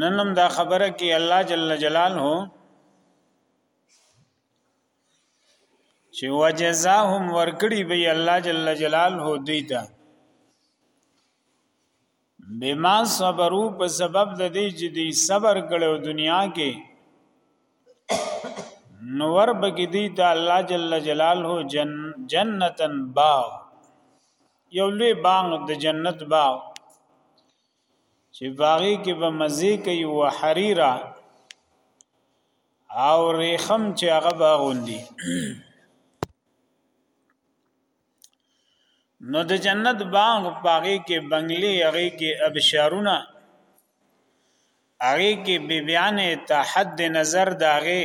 ننم دا خبره کې الله جل جلاله چې وجزاهم ورکړي به الله جل جلاله دوی ته بما صبرو په سبب د دې چې دوی صبر کړو دنیا کې نور بګی دی ته الله جل جلاله جن جنتن باغ یو لوی باغ د جنت باغ چې باغی کې به مزه کوي او حریرا او ریخم چې هغه باغوندي نو د جنت باغ باغی کې بنگلي هغه کې ابشارونه هغه کې بیبیانه تحد نظر داغه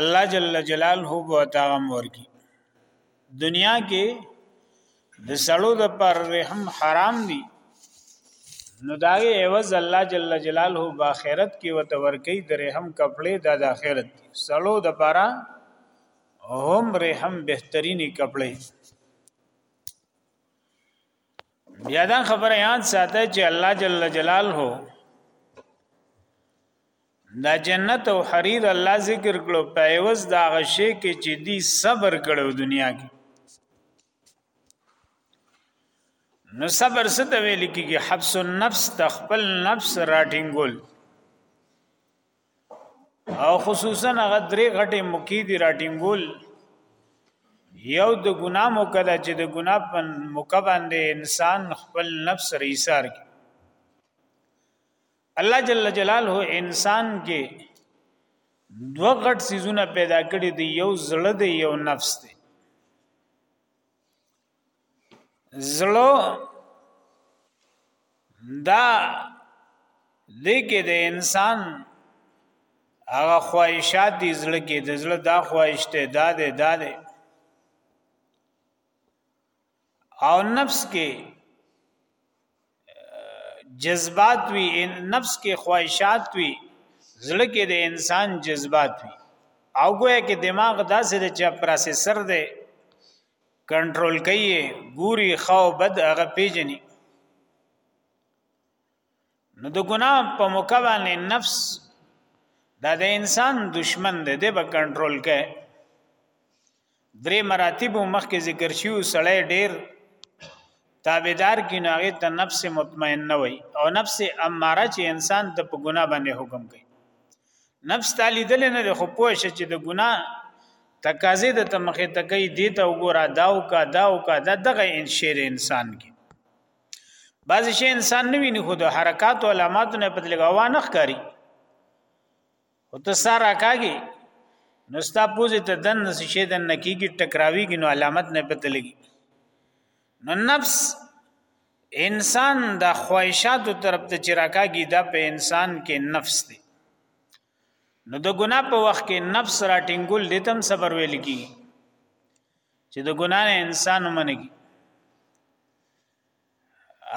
الله جل جلاله به تاغم ورکی دنیا کې د سړو د پر رحم حرام دي نو دا ایواز الله جل جلاله په آخرت کې وته ورکی د رحم کپڑے د آخرت سړو د پرا هم رحم بهترینی کپڑے بیا دا خبره یاد ساته چې الله جل جلاله دا جنت او حریر الله ذکر کړو په ایوز دا غشي کې چې دی صبر کړو دنیا کې نو صبر څه ته ویل کېږي حبس النفس تخپل نفس راټینګول او خصوصا هغه درې غټې مکی دی راټینګول یو د ګناه مکدا چې د ګناه په مکباندې انسان خپل نفس ریسار کی الله جل جلاله انسان کې دوه غټ سيزونه پیدا کړي دي یو زړه دی یو نفس دی زړه دا دې کې د انسان هغه خواهشات دي زړه کې د زړه دا خواهشته دا ده دا ده او نفس کې جذبات وی نفس کې خواهشات وی زړه کې د انسان جذبات وی او ګویا کې دماغ داسې د چا پروسیسر دی کنټرول کوي ګوري خو بد هغه پیژني نو د ګناه په موقع باندې نفس دا د انسان دشمن دی د به کنټرول کې درې مراتب مخکې ذکر شیو سړی ډیر تابعدار کې ناغه ته نفس مطمئن نه وي او نفس اماره چې انسان ته په ګناه باندې حکم کوي نفس تعالی دل نه خو پوه شي چې د ګناه تقاضې د تمخه تکي دي ته وګوره داو کا داو کا دا دغه انشیر انسان کې بعض شي انسان نه ویني خو د حرکت او علامات نه پته لګا وا نه ښکاری او ته سارا کاږي نو ستا پوزې ته دن نس شي دن نکیږي ټکراویږي نو علامت نه پته لګي نو نفس انسان د خواهشات طرف ته چرکاږي دا په انسان کې نفس دی نو د ګنا په وخت کې نفس راټینګول دې تم صبر ویل کی چې د ګنا نه انسان منګي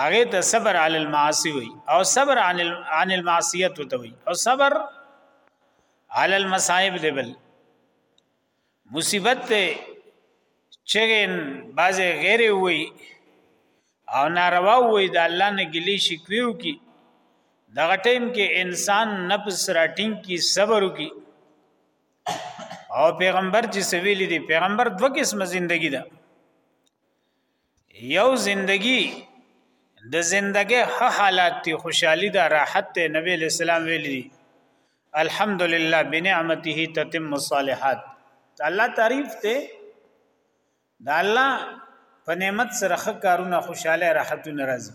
هغه ته صبر علی المعاصی وي او صبر عن عن المعصیت ته وي او صبر علی المصائب دی بل مصیبت ته چغین باز غیر وي او ناروا وي د الله نه ګلی شکویو کی دغه ټیم کې انسان نفس راټینګ کی صبر کی او پیغمبر چې سویل دي پیغمبر دوه قسمه زندگی ده یو زندگی د زندګۍ ښه حالات دي خوشحالي ده راحت ته نبی له سلام ویلي الحمدلله بنعمته تتم الصالحات الله تعریف ته دا الله په نعمت سره ښه کارونه خوشاله راحتونه راځي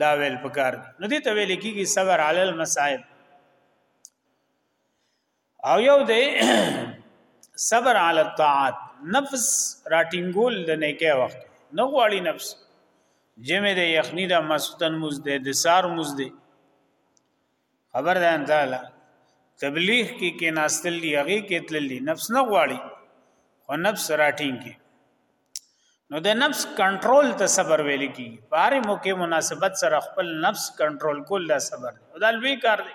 دا ویل پکار دی نو دې ته ویل کېږي صبر علی المصائب او یو دی صبر علی الطاعات نفس راټینګول د نیکه وخت نه غواړي نفس جمع د یخنی د مسختن مز د دسار مز دی خبر ده ان تعالی تبلیغ کې کې ناستل دی هغه کې تللی نفس نه غواړي او نفس راټینګي نو د نفس کنټرول ته صبر ویل کی باري موقع مناسبت سره خپل نفس کنټرول کول دا صبر دی دا لوی کار دی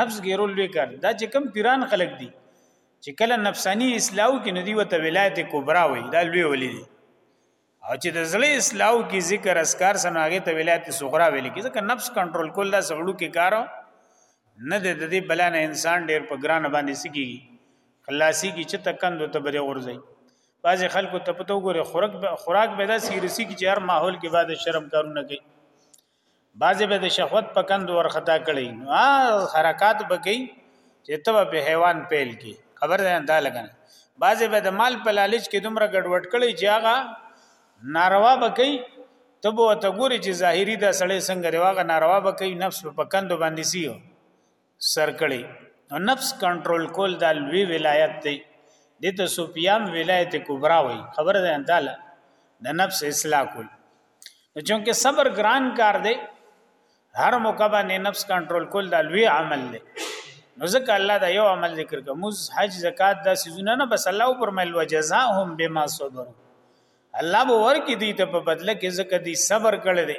نفس غیرول لوی کار دا چې کم پیران خلق دي چې کله نفسانی اصلاح کې ندی وته ولایت کبرا وي دا لوی ولې دي او چې د زړه اصلاح کې ذکر اسکار سناغه ته ولایت صغرا ویل کی ځکه نفس کنټرول کول دا سړو کې کار نه د دې بلانه انسان ډیر په ګران باندې سګي خلاصي کی چې تکند ته بده ورځي بعضې خلکو ته پته وګوره خوراک به خوراک به داسې رسی کې چې هر ماحول کې بعد شرم کارونه کوي بعضې به د شهوت په کند ورخطا کړي نو حرکات به کوي چې ته به حیوان پیل کی خبر ده دا لګنه بعضې به د مال په لالچ کې دومره ګډوډ کړي چې هغه ناروا به کوي ته به ته ګوري چې ظاهري دا سړی څنګه دی واغه ناروا به کوي نفس په کند باندې سیو سر کړي نو نفس کنټرول کول د لوی ولایت دی د ته سفیان ولایت کبرا وای خبر ده انداله د نفس اصلاح کول نو چونکه صبر ګران کار دی هر موقع باندې نفس کنټرول کول د لوی عمل دی نو ځکه الله دا یو عمل ذکر کوي موز حج زکات دا سيزونه نه بس الله پر مل وجزاهم بما صبر الله به ورکی دی ته په بدله کې ځکه دی صبر کړی دی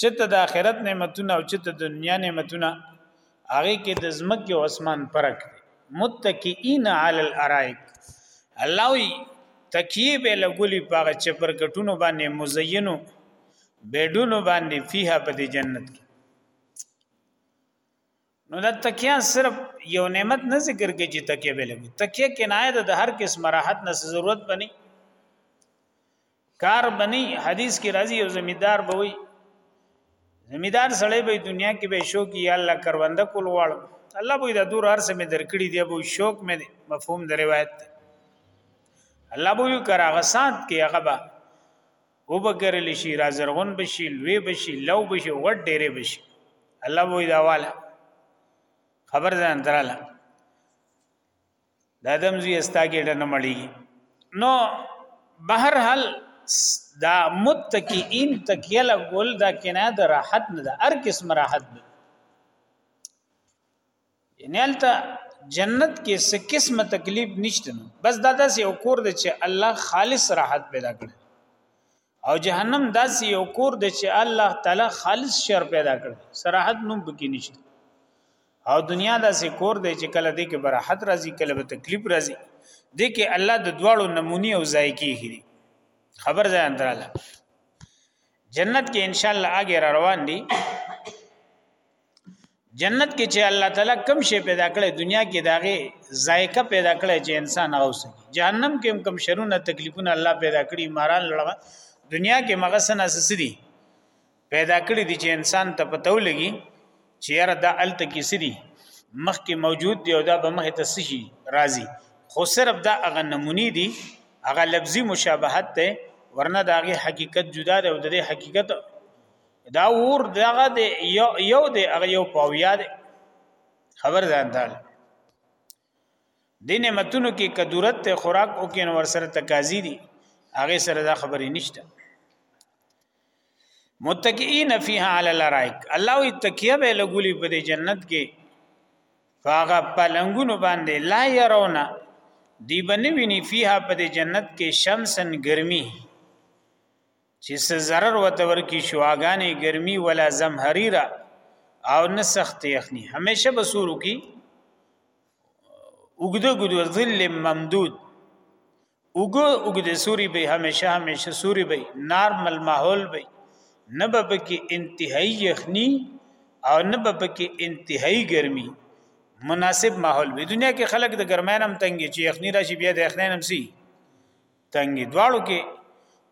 چې ته د آخرت نعمتونه او چې ته د دنیا نعمتونه هغه کې د زمکه او اسمان فرق دی متکئین علی الارائک الله وی تکیه به لګولی پاغه چې پر کټونو باندې مزینو بیډونو باندې فیها په دې جنت کې نو د تکیه صرف یو نعمت نه ذکر کې چې تکیه به لګي تکیه کنایه د هر قسم راحت نه ضرورت بني کار بني حدیث کې راځي یو زمیدار به وي زمیدار سړی به دنیا کې به شو کې یا الله کرونده کول غواړم الله به د دور هر څه مې درکړي دی به شوق مې مفهوم د روایت الله به یو کراغسات کې هغه به او بکرل شي را زرغون بشي لوی بشي لو بشي غټ ډېرې بشي الله وې دا والا خبر ځان دراله د ادم زی استاګېټه نه مړی نو بهر حال دا متقین تکیل ګل دا کنه د راحت نه د هر قسم راحت دی یعنی الته جنت کې څه قسمه تکلیف نشته نو بس دا داسې یو کور دی چې الله خالص راحت پیدا کړي او جهنم داسې یو کور دی چې الله تعالی خالص شر پیدا کړي صراحت نوم پکې نشته او دنیا داسې کور دی چې کله دې کې براحت راځي کله به تکلیف راځي دې کې الله د دواړو نمونی او ذایقې هري خبر ځای اندراله جنت کې ان شاء الله اگې روان دي جنت کې چې الله تعالی کم شي پیدا کړي دنیا کې داغه ذایقه پیدا کړي چې انسان اوسي جهنم کې هم کم شرونه تکلیفونه الله پیدا کړي ماران لړغه دنیا کې مغسن اسسدي پیدا کړي دي چې انسان ته پتو لګي چې یاره دا الته کې سدي مخ کې موجود دی او دا به مخ ته سشي راضي خو صرف دا اغه نمونی دي اغه لفظي مشابهت ته ورنه داغه حقیقت جدا دی او د حقیقت دا ور دغه دی یو یو دی هغه یو پاویا دی خبر ځان ته دینه متونو کې کدورت ته خوراک او کې نور سره تکازی دي هغه سره دا خبرې نشته متکئین فیها علی الارائک الله وی تکیه به لګولی په جنت کې فاغه پلنګونو باندې لا يرونا دی بنوینی فیها په جنت کې شمسن گرمی چې څه zarar وته ورکی شواګانې ګرمي ولا زمحريره او نه سخت یخني همیشه بسورو کی وګدو ګدو ظل ممدود وګو وګد سوري به همیشه همیشه سوري به نارمل ماحول به نه به پکې انتهایی یخنی او نه به پکې انتهایی ګرمي مناسب ماحول به دنیا کې خلک د ګرمۍ نم تنګي چې یخنی راشي بیا د یخنۍ نم سي تنګي دواړو کې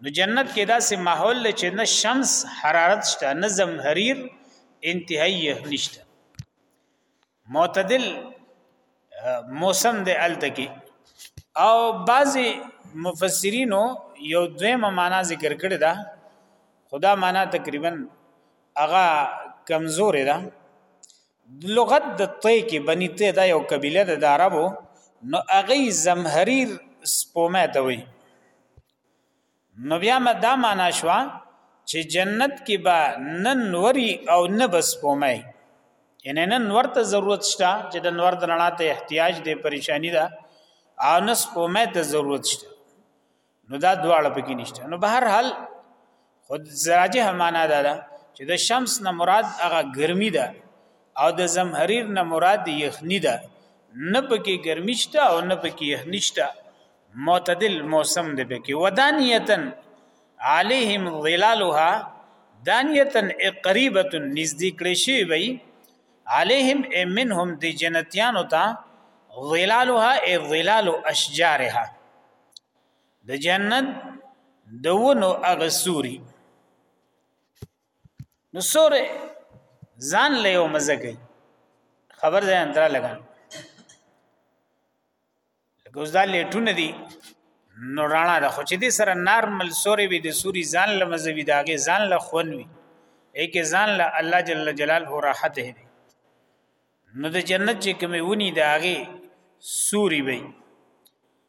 نو جنت کې داسې ماحول لري چې نه شمس حرارت شته نه زمهریر انتهایی نشته معتدل موسم د الته کې او بعضی مفسرینو یو دویمه معنا ذکر کړی دا خدا معنا تقریبا هغه کمزورې ده لغت د طی کې بنی طی دا یو قبیله ده د عربو نو هغه زمحریر سپومه ته وي نو بیا مدا معنا شو چې جنت کې با نن وری او نه بس پومه ان نن ورته ضرورت شته چې د نور د رڼا ته احتیاج دی پریشانی ده او نس پومه ته ضرورت شته نو دا دواړه پکې نشته نو به هر حال خود زراجه معنا ده دا چې د شمس نه مراد هغه ګرمي ده او د زمحریر نه مراد یخنی ده نه پکې ګرمي شته او نه پکې یخنی شته معتدل موسم دی پکې ودانیتن علیهم ظلالها دانیتن قریبه نزدې کړې شي وي علیهم منهم دی جنتیانو ته ظلالها ای ظلال اشجارها د جنت دونو هغه سوري نو سورې ځان له یو مزه کوي خبر ځای اندر لګان لکه اوس دا لیټونه دي نو رانا ده خو چې دې سره نارمل سوري وي د سوري ځان له مزه وي داګه ځان له خون وي اکه ځان له الله جل جلاله راحت دی نو د جنت چې کومې ونی داغه سوري وي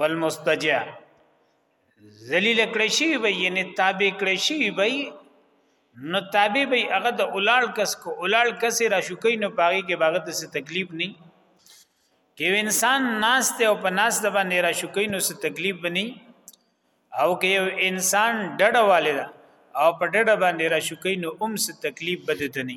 والمستجع ذلیل کړی شي به یعنی تابع کړی شي به نو تابع به هغه د اولال کس کو اولال کس را شو کین نو باغی کې باغ ته څه تکلیف نه کې انسان ناس ته او په ناس د باندې را شو کین نو څه تکلیف بنی او کې انسان ډډه والدا او په ډډه باندې را شو کین نو هم څه تکلیف بده ته نه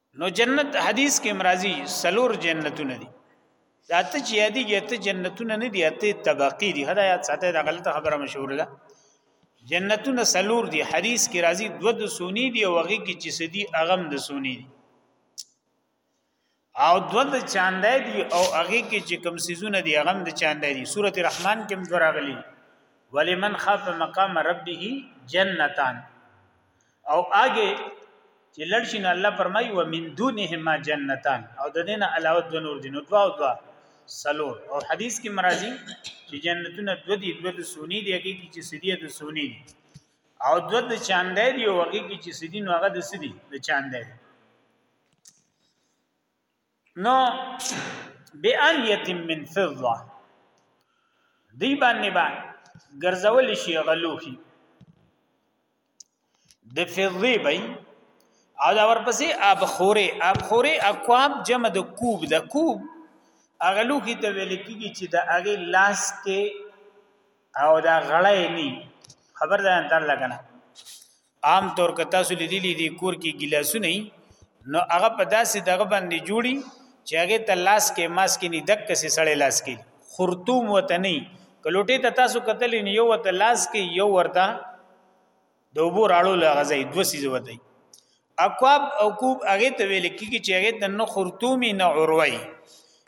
نو جنت حدیث کې مرضی سلور جنتونه دي ذات چې یادی ګټه جنتونه نه دي اته طبقه دي هدايت ساته دا غلطه خبره مشهور ده جنتونه سلور دي حدیث کې راځي دو د سونی دي او هغه کې چې سدي اغم د سونی دي او دو د چاندې دي او هغه کې چې کم سيزونه دي اغم د چاندې دي سوره رحمان کې هم دراغلي ولمن خاف مقام ربه جنتان او آګه چې لړشي نو الله فرمایي و من دونهما جنتان او د دینه علاوه د نور دینو دوا او دوا سلور او حدیث کې مرাজি چې جنتونه دو دي دو د سونی دی کې چې سدیه د سونی دی او دو د چاندې دی او هغه کې چې سدی نو هغه د سدی د چاندې دی نو بانیت من فضه دی باندې با ګرځول شي غلوخي د فضه بای او دا ورپسې اب خوري اب خوري اقوام جمع د کوب د کوب اغلوخي ته ویل کیږي چې د اغه لاس کې او دا غړې ني خبر ده انتر لګنه عام طور که تاسو لیدلی دی کور کې ګلاسونه نو هغه په داسې دغه باندې جوړي چې هغه ته لاس کې ماس کې نه دک کسي سړی لاس کې خرطوم وتنی کلوټه ته تاسو قتل نه یو ته لاس کې یو ورته د وبو راړو لغزي دو سیز وتی اکواب او کوب هغه ته ویل کیږي چې هغه ته نه خرطومي نه اوروي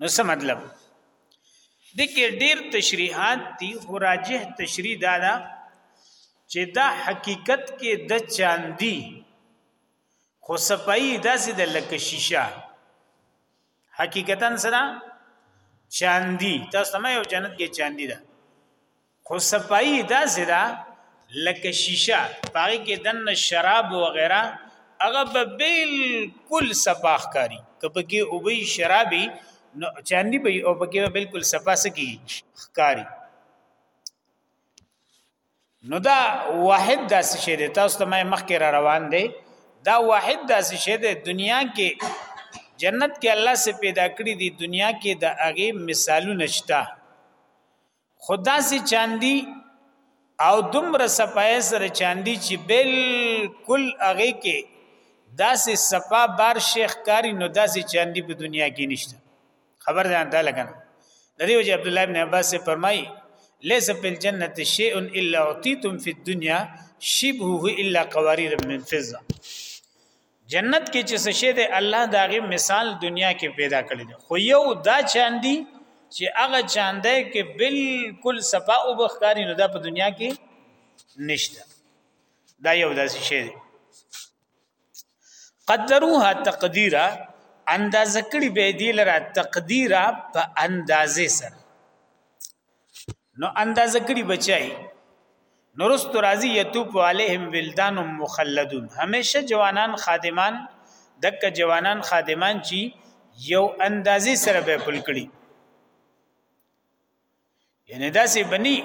نو څه مطلب د کې ډیر تشریحات دي خو راجح تشریح دا ده چې دا حقیقت کې د چاندي خو صفائی داسې د لکه شیشه حقیقتا سره چاندي تاسو مې یو جنت کې چاندي ده خو صفائی دا زدا لکه شیشه پاگی که دن شراب وغیره اغا با بلکل صفاح کاری که پکی او بی شرابی نو چاندی بی او پکی با بلکل صفاح سکی خکاری نو دا واحد دا سشه دی تاسو ته ما مخکې را روان دی دا واحد دا سشه دی دنیا کې جنت کې الله سه پیدا کړی دی دنیا کې د هغه مثالونه شته خدا سي چاندي او دومره سپای سره چاندي چې بالکل هغه کې داسې سپا بار شیخ کاری نو داسې چاندي په دنیا کې نشته خبر ده انده لګن د دې وجه عبد الله ابن عباس سے فرمای ليس في الجنه شيء الا اعطيتم في الدنيا شبهه الا قوارير من فضه جنت کې چې څه شی دی الله دا غي مثال دنیا کې پیدا کړی دی خو یو دا چاندي چې هغه چاندې کې بالکل صفا او بخکاری نه دا په دنیا کې نشته دا یو داسې شی دی قدروها تقدیرا اندازه کړی به دی لره تقدیرا په اندازې سره نو اندازه کړي بچای نورست راضی یتوب علیهم ولدان مخلدون همیشه جوانان خادمان دک جوانان خادمان چی یو اندازې سره به پل کړي یعنی دا سی بنی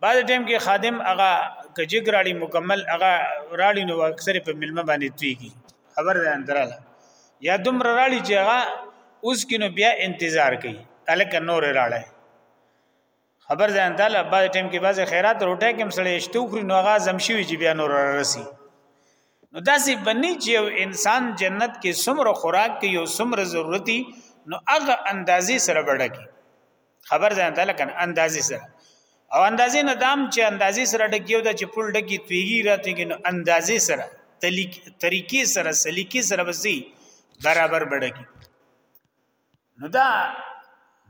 بعد ټیم کې خادم هغه کجګ راړي مکمل هغه راړي نو اکثر په ملما باندې تویږي خبر ده اندراله یا دومره راړي چې هغه اوس کینو بیا انتظار کوي الک نور راړي خبر ځان تعالی بعد ټیم کې بعض خیرات روټه کې مسړې شته خوري نو هغه زم شي چې بیا نور راسي نو داسې بنی چې یو انسان جنت کې څومره خوراک کوي او څومره ضرورتي نو هغه اندازې سره بڑا کی خبر ځان ته لکه اندازې سره او اندازې نه دام چې اندازې سره ډکیو د چې پل ډکی تویږي راتېږي نو اندازې سره تلیک طریقې سره سلیقې سره بسي برابر بډکی نو دا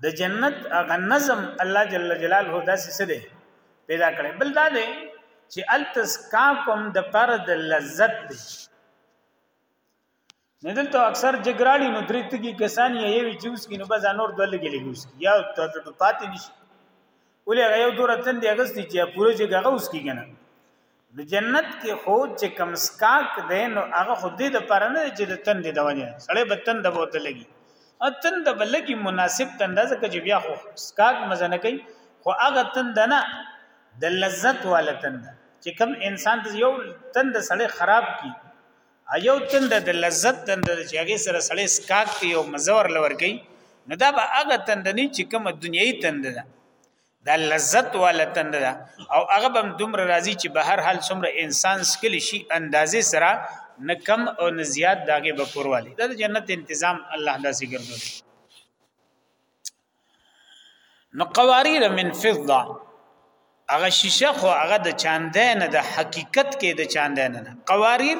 د جنت هغه نظم الله جل جلاله دا څه دی پیدا کړي بل دا دی چې التسکا کوم د پر د لذت دی نه دلته اکثر جګراړي نو درې تګي کسان یې یوي جوس کې نو بس انور دل کې لګوس یا تر پاتې نشي ولې هغه یو دور تن دی اگست چې پوره چې هغه اوس کې کنه د جنت کې خو چې کم سکاک دی نو هغه خو دې د پر نه چې د تن دی د وجه سړې بتن د بوت لګي اتن د بلګي مناسب تن د ځکه چې بیا خو سکاک مزه نه کوي خو هغه تن د نه د لذت والتن چې کم انسان ته یو تن د سړې خراب کی ایو تند د لذت تند چې هغه سره سړی سکاک کوي او مزور لور کوي نو دا به هغه تند نه چې کوم دنیوي تند ده دا لذت والا تند ده او هغه بم دومره راضي چې به هر حال څومره انسان سکل شي اندازې سره نه کم او نه زیات داګه به پرواله دا د جنت تنظیم الله داسې ګرځول نو قواریر من فضه هغه شیشه خو هغه د چاندې نه د حقیقت کې د چاندې نه قواریر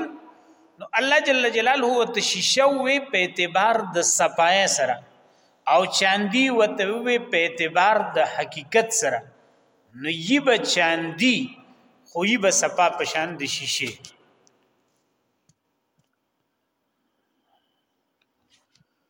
نو الله جل جلاله هو ته شیشه وی په اعتبار د صفای سره او چاندی وته وی په اعتبار د حقیقت سره نو یی به چاندی خو یی به صفا پشان د شیشه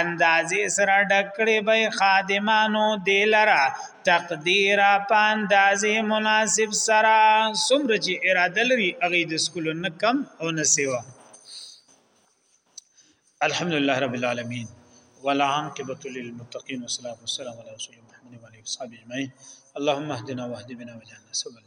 اندازې سره ډکړې به خادمانو دی لرا تقدیر په اندازې مناسب سره سمره چې اراده لري هغه د سکول نه کم او نه سیوا الحمدلله رب العالمین ولا عاقبۃ للمتقین والصلاة والسلام علی رسول محمد و علیه وصحبه اجمعین اللهم اهدنا واهد بنا وجعلنا سبحان